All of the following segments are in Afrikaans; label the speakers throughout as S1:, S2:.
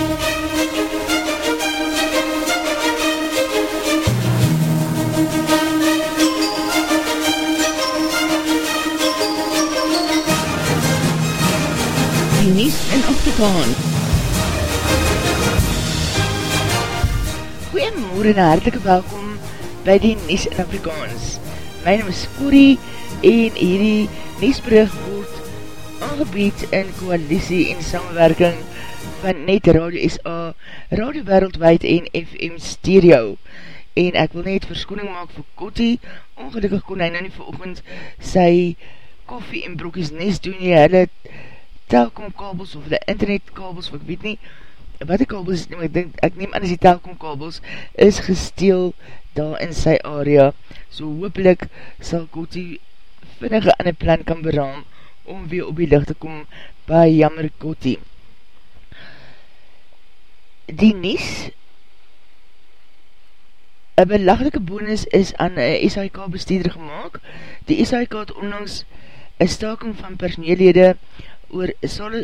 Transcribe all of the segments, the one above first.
S1: Die Nies in Afrikaans Goeiemorgen en hartelike welkom by die Nies in Afrikaans. My naam is Corrie en hierdie Niesbrug word aangebied in coalitie en samenwerking van Net Radio SA, Radio Wereldwijd en FM Stereo. En ek wil net verskoning maak vir Kottie, ongelukkig kon hy nou nie vir oogend sy koffie en broekies nes doen nie, hulle telkom kabels of die internet kabels, of ek weet nie, wat die kabels is, neem, ek, denk, ek neem aan as die telkom kabels is gesteel daar in sy area, so hoopelik sal Kottie vinnige in die plan kan beraam om weer op die licht te kom by Jammer Kottie. Die Nies een belaglike bonus is aan een SHK bestuurder gemaakt. Die SHK het onlangs een staking van personeellede oor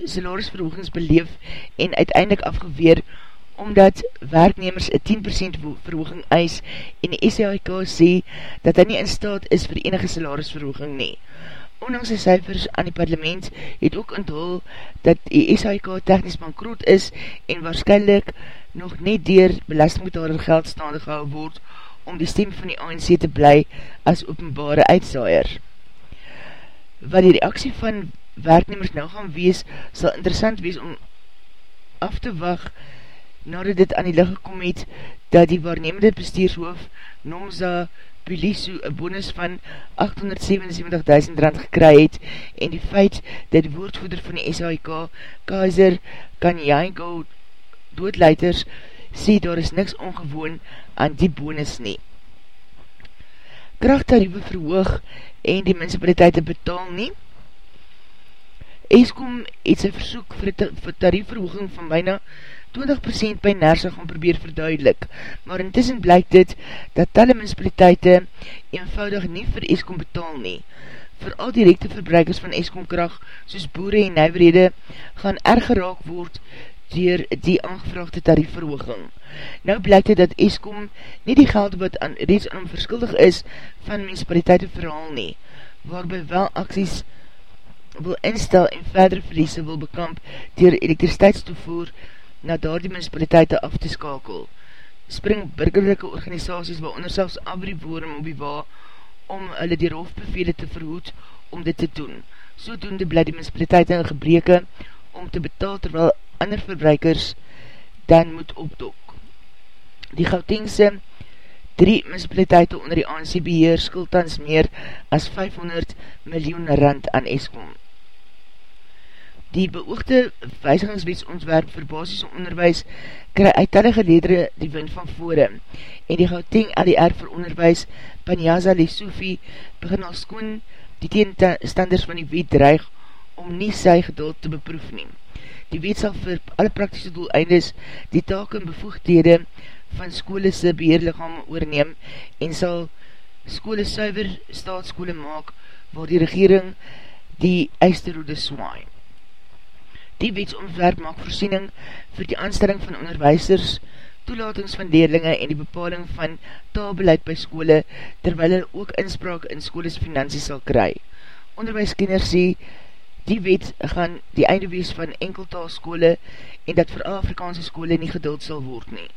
S1: salarisverhoogings beleef en uiteindelik afgeweer omdat werknemers een 10% verhooging eis en die SHK sê dat hy nie in staat is vir enige salarisverhooging nie. Ondanks die cijfers aan die parlement het ook onthul dat die SHK technisch bankroot is en waarschijnlijk nog net dier belastingbetaler geld staande gehou word om die stem van die ANC te bly as openbare uitsaaier. Wat die reaksie van werknemers nou gaan wees, sal interessant wees om af te wacht nadat dit aan die licht gekom het, dat die waarnemende bestuurshoof Nomza Pulisu een bonus van 877.000 rand gekry het en die feit dat die woordvoeder van die SHK, Kaiser Kanyaiko doodleiters, sê daar is niks ongewoon aan die bonus nie. Krachttariewe verhoog en die municipaliteite betaal nie, Eskom het sy versoek vir, vir tariefverhooging van bijna 20% by Nersa gaan probeer verduidelik, maar intussen blyk dit dat talle municipaliteite eenvoudig nie vir Eskom betaal nie. Voor al directe verbruikers van Eskom kracht, soos boere en nijverhede, gaan erg geraak word dier die aangevraagde tariefverhooging. Nou blyk dit dat Eskom nie die geld wat aan, reeds aan verskuldig is van municipaliteite verhaal nie, waarby wel acties wil instel en verdere verliese wil bekamp dier elektriciteitstoevoer na daar die municipaliteite af te skakel. Spring burgerlijke organisaties wil onder selfs abrie woorden op die wa om hulle die hoofbevele te verhoed om dit te doen. So doen die blij die municipaliteite in gebreke om te betaal terwyl ander verbruikers dan moet opdok. Die Gautengse drie municipaliteite onder die ANC beheer skuldans meer as 500 miljoen rand aan Eskom. Die beoogde weisigingswetsontwerp vir basisse onderwijs kry uittellige ledere die wind van vore en die Gauteng LDR vir onderwijs Panyaza Lesofi begin al skoon die teenstanders van die wet dreig om nie sy geduld te beproef neem. Die wet sal vir alle praktische doeleindes die taak en bevoegdhede van skolese beheerlichaam oorneem en sal skole suiver staatskole maak waar die regering die eisterhoede swaai. Die wetsontwerp maak voorsiening vir die aanstelling van onderwijsers, toelatings van leerlinge en die bepaling van taalbeleid by skole, terwyl hulle ook inspraak in skoles finansies sal kry. Onderwijskenners sê, die wet gaan die einde wees van enkeltaalskole en dat vir Afrikaanse skole nie geduld sal word nie.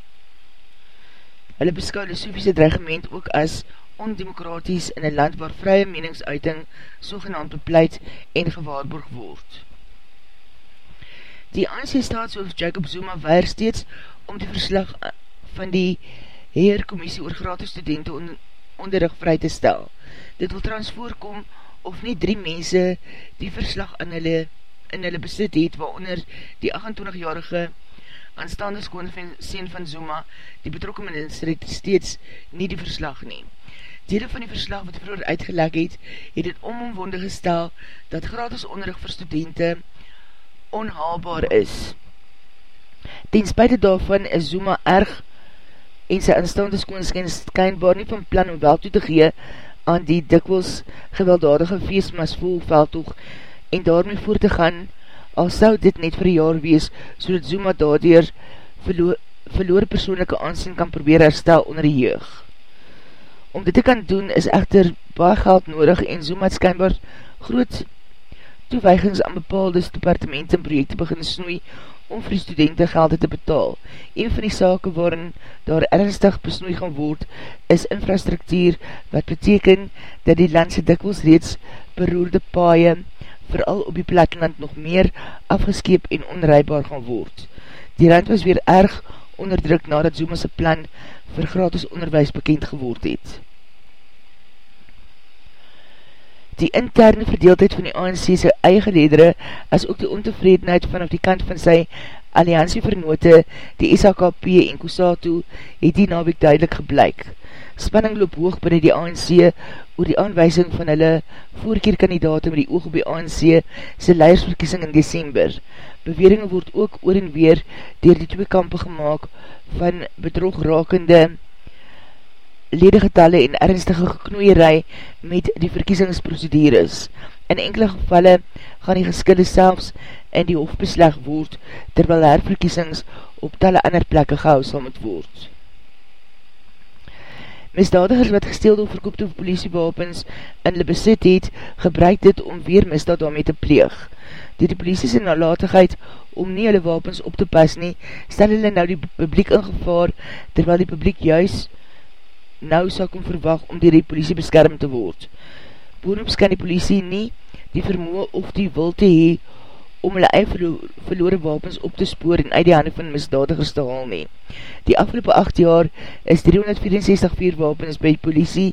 S1: Hulle beskou die Sofiese dreigement ook as ondemokraties in een land waar vrye meningsuiting sogenaamd bepleit en gewaarborg word. Die ANC staatshoof Jacob Zuma weier steeds om die verslag van die Heerkommissie oor gratis studenten on, onderrug vry te stel. Dit wil trans voorkom of nie drie mense die verslag in hulle, in hulle besit het, waaronder die 28-jarige aanstaande skoon van Zuma, die betrokken minister het steeds nie die verslag neem. Dele van die verslag wat vroeger uitgeleg het, het het omomwonde gestel dat gratis onderrug vir studenten onhaalbaar is. Ten spuite daarvan is Zuma erg en sy aanstaande skoonskyn skynbaar nie van plan om wel toe te gee aan die dikwels gewelddadige feestmas vol veldtoeg en daarmee voort te gaan al sou dit net vir jaar wees, so dat Zuma daardoor verloor, verloor persoonlijke aansien kan probeer herstel onder die jeug. Om dit te kan doen is echter baie geld nodig en Zuma het skynbaar groot toeweigings aan bepaalde departement en projekte begin snoei om vir die studenten gelde te betaal. Een van die sake waarin daar ernstig besnoei gaan word, is infrastruktuur, wat beteken dat die landse dikwels reeds beroerde paaie, vooral op die platteland nog meer afgeskeep en onrijbaar gaan word. Die land was weer erg onderdruk nadat Zuma's plan vir gratis onderwijs bekend geword het. Die interne verdeeldheid van die ANC sy eie ledere, as ook die ontevredenheid vanaf die kant van sy alliansievernote, die SHKP en Kusatu, het die nawek duidelik gebleik. Spanning loop hoog binnen die ANC oor die aanwijsing van hulle voorkeerkandidate met die oog op die ANC sy leidersverkiesing in december. Beweringen word ook oor en weer dier die twee kampe gemaakt van bedrog rakende ledegetalle en ernstige geknoeierij met die verkiesingsprocedures. In enkele gevalle gaan die geskille selfs in die hof besleg word, terwyl herverkiesings op talle ander plekke gehou sal moet word. Misdadigers wat gesteelde of verkoopte politiewapens in hulle besit het, gebruik dit om weer misdaad daarmee te pleeg. Die die politie sy nalatigheid om nie hulle wapens op te pas nie, stel hulle nou die publiek in gevaar, terwyl die publiek juist nou sal kom verwag om dier die politie beskerm te word. Boonop kan die politie nie die vermoe of die wil te hee om hulle eie verloore wapens op te spoor en uit die handen van misdadigers te haal nie. Die afgelopen 8 jaar is 364 vuurwapens by die politie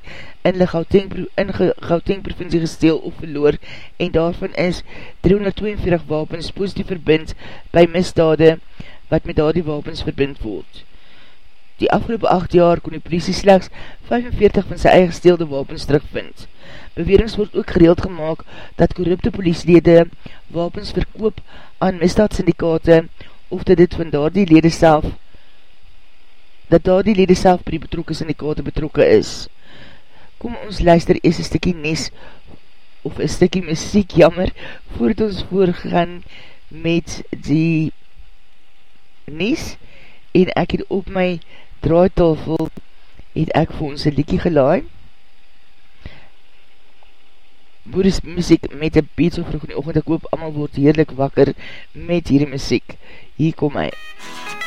S1: in die Gauteng, in Gauteng provincie gesteel of verloor en daarvan is 342 wapens positief verbind by misdade wat met daar die wapens verbind word. Die afgelopen 8 jaar kon die politie slechts 45 van sy eigen gesteelde wapens terugvind. Bewerings word ook gereeld gemaakt dat korrupte politielede wapens verkoop aan misdaadsyndikate of dat dit van daar die lede self dat daar die lede self by die betrokke syndikate betrokke is. Kom ons luister eers een stikkie nes of een stikkie muziek jammer voordat ons voorgaan met die nes en ek het op my draaitafel het ek vir ons een liekie gelaai. Boeris muziek met een beat so vroeg in die oogend, ek hoop allemaal word heerlik wakker met hierdie muziek. Hier kom hy. MUZIEK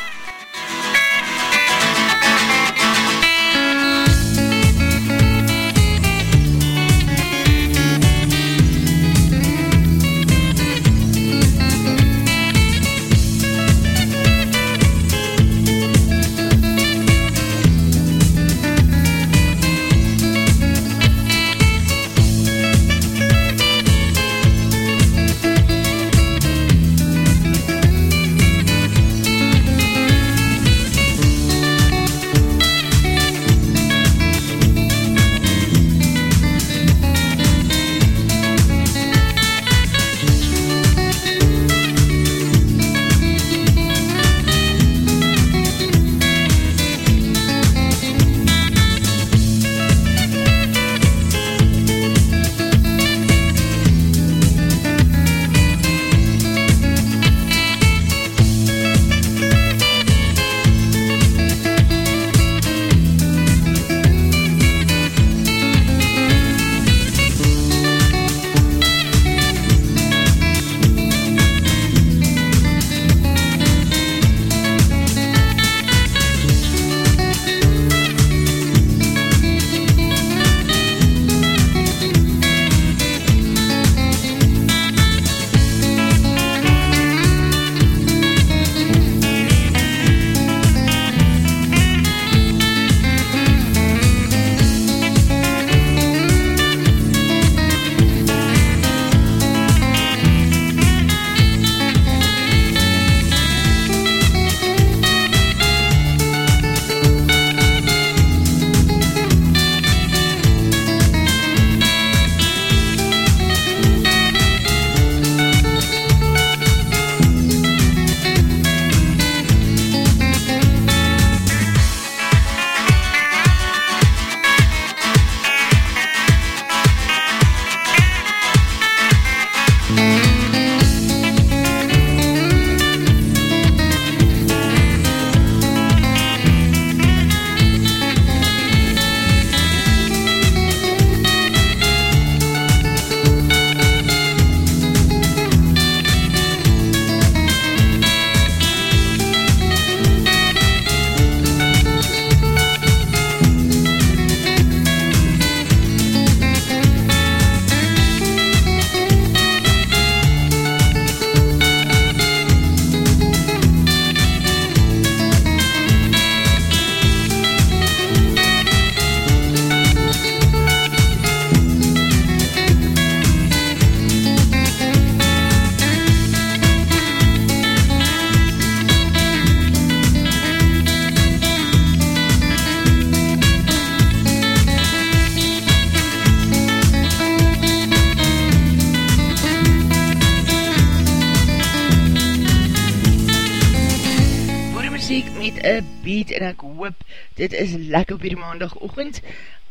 S1: een beat en ek hoop, dit is lekker op die maandag ochend,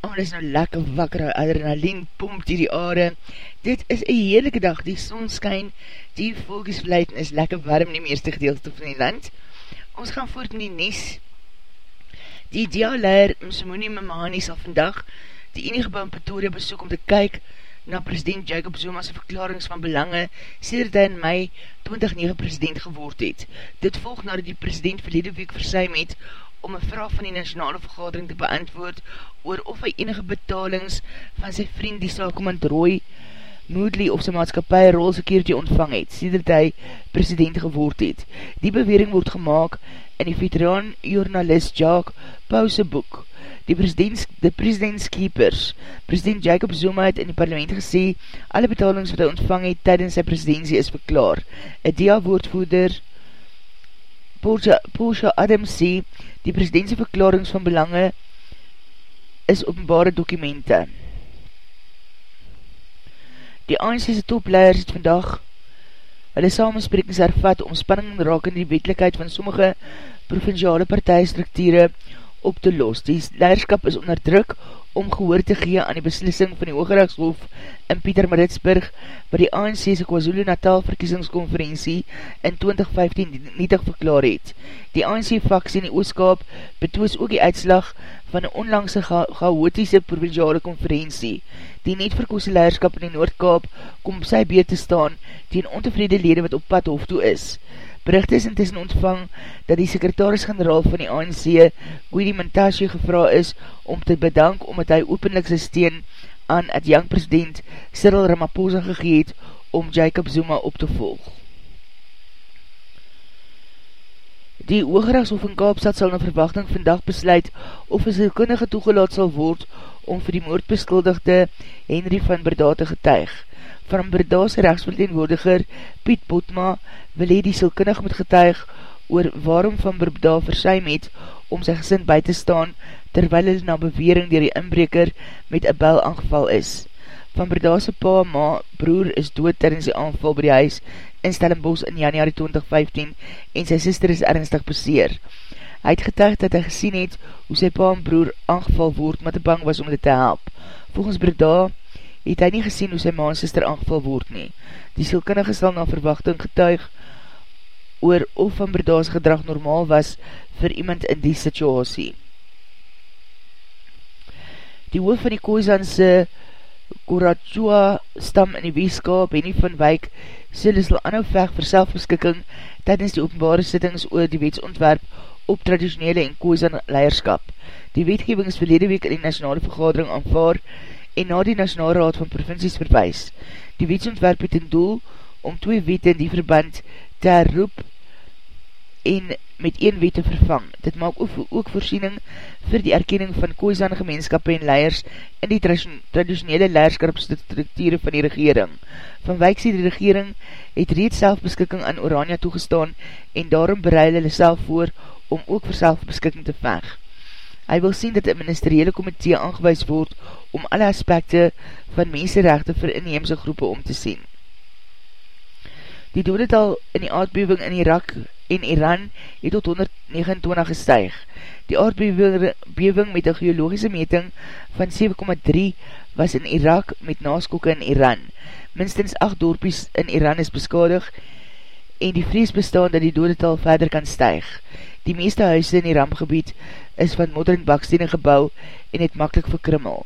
S1: al is nou lekker wakker, adrenaline pompt hier die aarde, dit is een heerlijke dag, die son skyn, die volksvleid is lekker warm in die meeste gedeelte van die land, ons gaan voort in die Nies, die dialeer Msimoni Mamani sal vandag die enige in Pretoria besoek om te kyk na president Jacob Zuma's verklarings van belange sedert hy in mei 2009 president geword het. Dit volg nadat die president verlede week versuim het om een vraag van die nationale vergadering te beantwoord oor of hy enige betalings van sy vriend die saalkomand Roy Moodley of sy maatskapie rol security ontvang het, sedert hy president geword het. Die bewering word gemaakt in die veteraan journalist Jacques Pauwse boek die president, die presidentskeepers, president Jacob Zuma het in die parlement gesê, alle betalings wat hy ontvang het tydens sy presidentie is verklaar. Een dia-woordvoerder, Porsche Adams sê, die presidentieverklarings van belange is openbare dokumente. Die ANC's topleiders het vandag hulle samensprekings hervat om spanning raak in die wetelijkheid van sommige provinciale partijstrukture op te los. Die leiderskap is onder druk om gehoor te gee aan die beslissing van die Hoogrechtshof in Pieter Maritsburg wat die ANC's KwaZulu Natal verkiesingskonferentie in 2015 nietig verklaar het. Die ANC-faksie in die Ooskaap betoos ook die uitslag van die onlangse chaotische provinciale konferentie. Die net verkoose leiderskap in die Noordkaap kom op sy beurt te staan tegen ontevrede lede wat op pad hof toe is. Bericht is intussen ontvang dat die sekretaris-generaal van die ANC, Guidi Montasje, gevra is om te bedank omdat hy openlik sy steen aan het young president Cyril Ramaphosa gegeet om Jacob Zuma op te volg. Die Oogrechtshof in Kaapstad sal na verwachting vandag besluit of een sielkundige toegelaat sal word om vir die moordbeskuldigde Henry van Berda te getuig van Bredase rechtsverteenwoordiger Piet Botma wil hy die silkinnig moet getuig oor waarom van Breda versuim het om sy gesin by te staan terwyl hy na bewering dier die inbreker met een bel aangeval is. Van Bredase pa, ma, broer is dood tydens die aanval by die huis in Stellenbos in januari 2015 en sy sister is ernstig beseer. Hy het getuig dat hy gesien het hoe sy pa en broer aangeval word, maar te bang was om dit te help. Volgens Breda het hy nie gesien hoe sy ma en sister aangeval word nie. Die sielkinnige sal na verwachting getuig oor of van Breda's gedrag normaal was vir iemand in die situasie. Die hoof van die Koizanse Korachua stam in die weeskap, Henny van Wyk, sê hulle sal anhou veg vir selfbeskikking tydens die openbare sittings oor die wetsontwerp op traditionele en Koizan leierskap. Die wetgeving is verlede week in die nationale vergadering aanvaar en na die Nationale Raad van Provincies verwijs. Die wetsontwerp het in doel om twee wete in die verband te herroep en met een wet te vervang. Dit maak ook, voorsiening vir die erkenning van Koizan gemeenskap en leiers in die traditionele leierskapstrukture van die regering. Van wijk sê die regering het reeds selfbeskikking aan Orania toegestaan en daarom bereid hulle self voor om ook vir selfbeskikking te veg. Hy wil sien dat een ministeriële komitee aangewees word om alle aspekte van mensenrechte vir inheemse groepe om te sien. Die dodetal in die aardbewing in Irak en Iran het tot 129 gestuig. Die aardbewing met een geologische meting van 7,3 was in Irak met naskokke in Iran. Minstens 8 dorpies in Iran is beskadig en die vrees bestaan dat die dodetal verder kan stuig. Die meeste huise in die rampgebied is van modern bakstene gebouw en het makkelijk verkrimmel.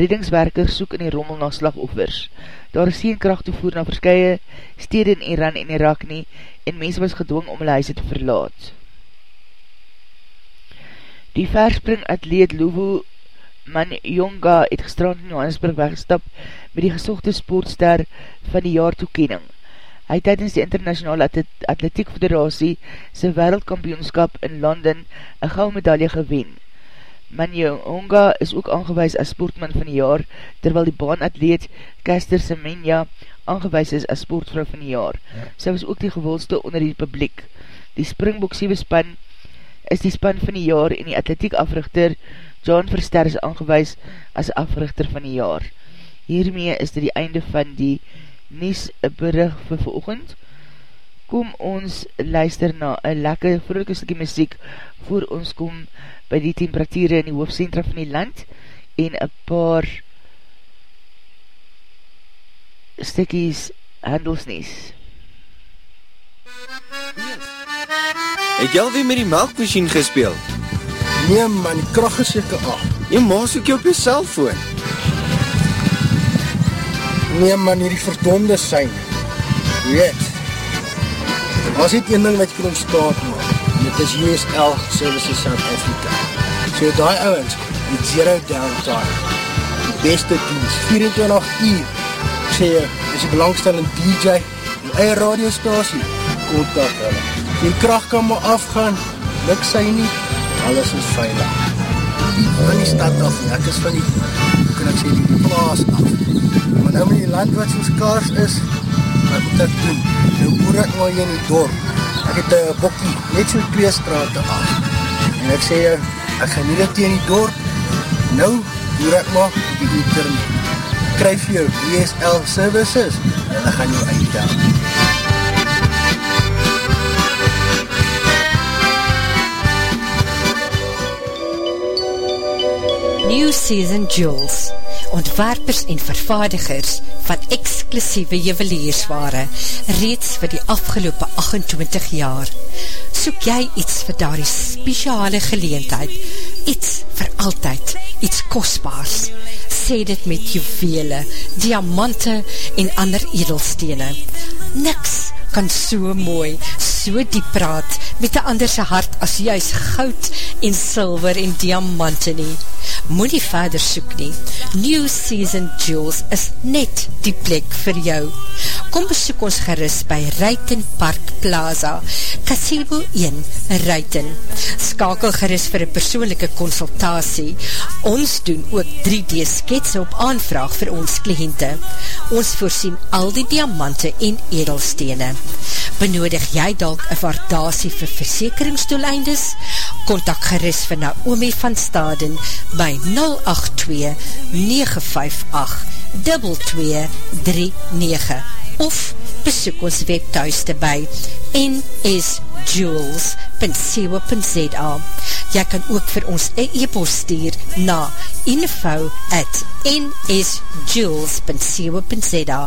S1: Reddingswerkers soek in die rommel na slagoffers. Daar is geen kracht toevoer na verskye stede in Iran en Irak nie en mense was gedwong om hulle huise te verlaat. Die verspring atleet Luvu Manjonga het gestrand in Johannesburg weggestap met die gesochte sportster van die jaar toekening. Hy tydens die internationale atletiek federatie sy wereldkampioenskap in London een gauw medaille gewen. Manjonga is ook aangewees as sportman van die jaar, terwyl die baanatleet Kester Semenya aangewees is as sportvrou van die jaar. Sy was ook die gewolste onder die publiek. Die Springbok 7 span is die span van die jaar en die atletiek africhter John Verster is aangewees as africhter van die jaar. Hiermee is dit die einde van die Nies berig vir veroogend. kom ons luister na een lekker vrolijke stukje muziek voor ons kom by die temperatuur in die hoofdcentra van die land en een paar stukkies handelsnies.
S2: Het jy alweer met die melkmachine gespeeld?
S3: Nee man, die kracht is jyke af.
S2: Jy maas ook jy op jy cellfoon.
S3: Nee man, hier die verdonde sein. Weet, was dit een ding wat jy kan ontstaan man. En dit is USL Services South Africa. So die ouwens, die zero downtime. Die beste dienst, 24 uur. Ek sê jy, is die belangstellende DJ, die eie radiostasie, kontak hulle. Die kracht kan maar afgaan, luk sy nie, alles is veilig. Van die stad af, ek is van die, hoe kan ek sê, die plaas af. Maar nou met die land wat soos kaars is, wat moet ek doen? Nou boer ek maar hier in die dorp. Ek het een bokkie, net so twee straten af. En ek sê, ek gaan nie dit in die dorp. Nou boer ek maar op die internet. Kryf jou DSL services en dan gaan jou eindel.
S4: New Season Jewels Ontwerpers en vervaardigers van exclusieve juweliersware reeds vir die afgelopen 28 jaar. Soek jy iets vir daar die speciale geleentheid, iets vir altyd, iets kostbaars. Sê dit met juwele, diamante en ander edelstene. Niks kan so mooi, so diep praat met die anderse hart as juist goud en silver en diamante nie moet nie verder soek nie. New Season Jewels is net die plek vir jou. Kom besoek ons gerust by Ruiten Park Plaza, Casebo 1, Ruiten. Skakel gerust vir een persoonlijke consultatie. Ons doen ook 3D sketsen op aanvraag vir ons kliënte. Ons voorsien al die diamante en edelstene. Benodig jy dalk een waardasie vir versekeringsdoeleindes? Contact gerust vir Naomi van Staden by 082-958-2239 of besoek ons webthuiste by nsjewels.co.za Jy kan ook vir ons e-post stuur na info at nsjewels.co.za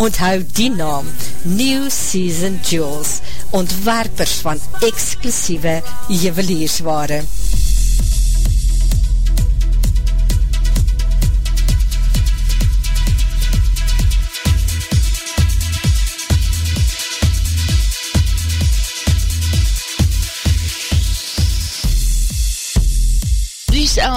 S4: Onthou die naam New Season Jewels ontwerpers van exclusieve juweliersware.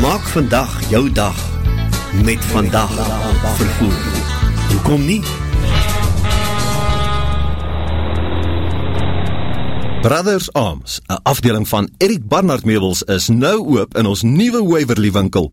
S5: Maak vandag jou dag met vandag vervoer. Hoe kom nie?
S6: Brothers Arms, een afdeling van Eric Barnard Meubels, is nou oop in ons nieuwe Waverly winkel.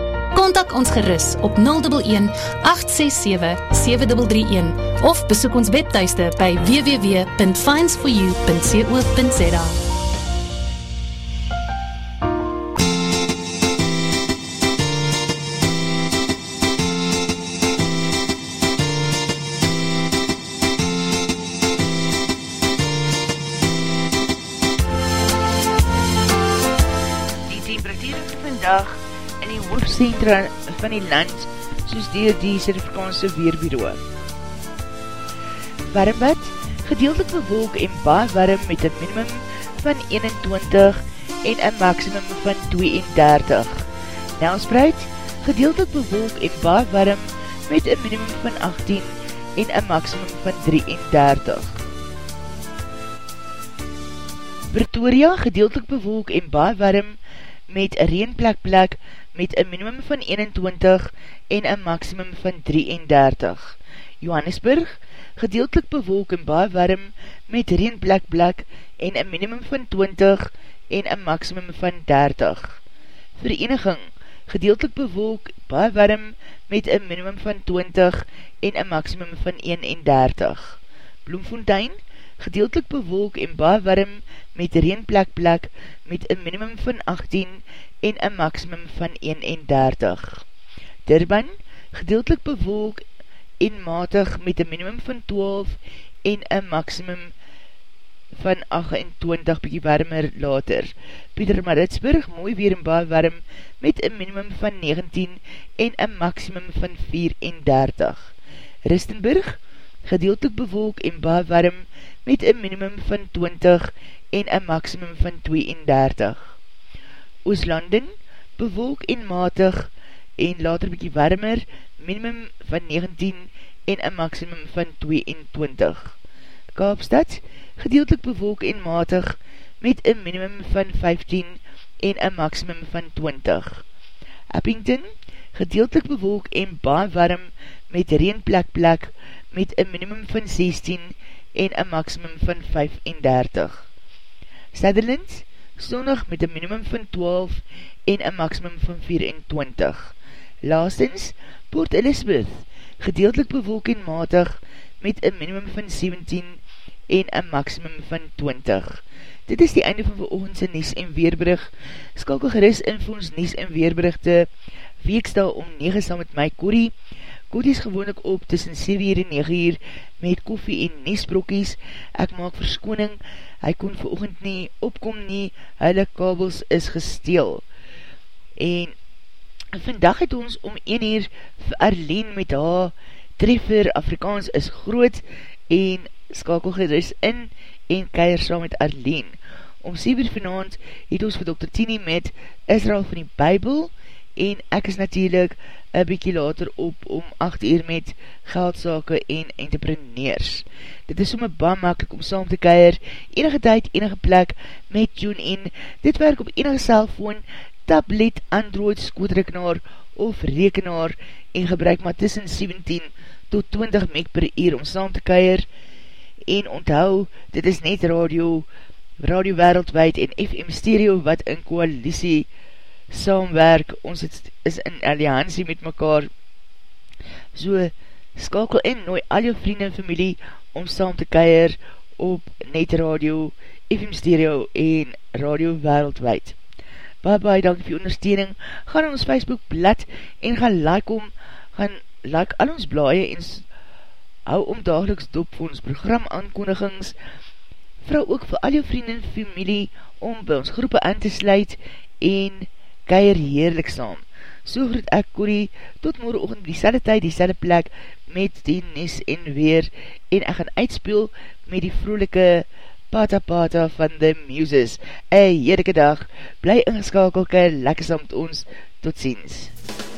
S7: Contact ons gerus op 011-867-7331 of besoek ons webteiste by www.finds4u.co.za
S1: hoofdcentra van die land soos dier die Serifikaanse Weerbureau. Warmbad, gedeeltelik bewolk en baar warm met een minimum van 21 en een maximum van 32. Nelspreid, gedeeltelik bewolk en baar warm met een minimum van 18 en een maximum van 33. Pretoria, gedeeltelik bewolk en baar warm met een reenplek plek met een minimum van 21 en een maximum van 33. Johannesburg, gedeeltelik bewolk en baie warm met reenplek plek en een minimum van 20 en een maximum van 30. Vereniging, gedeeltelik bewolk, baie warm met een minimum van 20 en een maximum van 31. Bloemfontein, gedeeltelik bewolk en baie warm met reenplek plek met een minimum van 18 en een maximum van 31. Durban, gedeeltelik bewolk en matig met een minimum van 12 en een maximum van 28 bykie warmer later. Pieter Maritsburg, mooi weer en baar warm met een minimum van 19 en een maximum van 34. Ristenburg, gedeeltelik bewolk en baar warm met een minimum van 20 en een maximum van 32. Ooslanden, bewolk en matig en later bykie warmer, minimum van 19 en een maximum van 22. Kaapstad, gedeeltelik bewolk en matig met een minimum van 15 en een maximum van 20. Eppington, gedeeltelik bewolk en baan warm met reenplek plek met een minimum van 16 en een maximum van 35. Sutherland, sonnig met een minimum van 12 en een maximum van 24. Laastens, Port Elizabeth, gedeeltelik bewolk en matig met een minimum van 17 en een maximum van 20. Dit is die einde van veroogendse Nies en Weerbrug. Skalkel geris in vir ons Nies en Weerbruchte weekstel om 9 saam met my Corrie. Corrie is gewoonlik op tussen 7 uur en 9 uur met koffie en Niesbrokkies. Ek maak verskoning hy kon veroogend nie opkom nie, hulle kabels is gesteel. En vandag het ons om 1 uur vir Arlene met haar treffer Afrikaans is groot en skakel geris in en keir saam met Arlene. Om 7 uur vanavond het ons vir Dr. Tini met Israel van die Bijbel en ek is natuurlijk een bykie later op om 8 uur met geldsake en entrepreneurs. Dit is somme baie makkelijk om saam te keir, enige tyd, enige plek met TuneIn. Dit werk op enige cellfoon, tablet, android, skootrekenaar of rekenaar en gebruik maar tussen 17 tot 20 meg per uur om saam te keir. En onthou, dit is net radio, radio wereldwijd en FM stereo wat in koalisie saamwerk, ons het, is in alliantie met mekaar, so skakel in, nooi al jou vrienden en familie om saam te keir op net radio, FM stereo en radio wereldwijd. Bye bye, dank vir ondersteuning, ga na ons Facebook blad en ga like om, gaan like al ons blaie en hou om dageliks dop vir ons program aankondigings, vrou ook vir al jou vrienden en familie om by ons groepe aan te sluit en keier heerlik saam. So groet ek Corrie, tot morgen oogend die selde tyd, die selde plek, met die nes en weer, en ek gaan uitspeel met die vroelike Pata Pata van The Muses. Een heerlijke dag, bly ingeskakelke, lekker saam met ons, tot ziens. MUZIEK